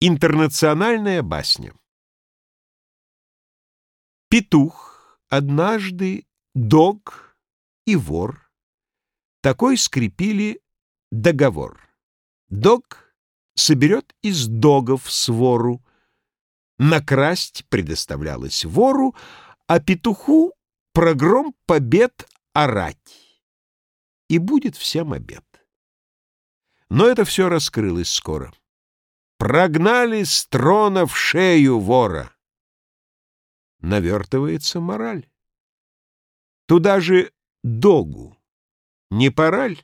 Интернациональная басня Петух однажды, дог и вор такой скрепили договор. Дог соберет из догов свору, накрасть предоставлялось вору, а петуху прогром побед орать. И будет всем обед. Но это все раскрылось скоро. Прогнали с трона в шею вора. Навертывается мораль. Туда же догу. Не пораль?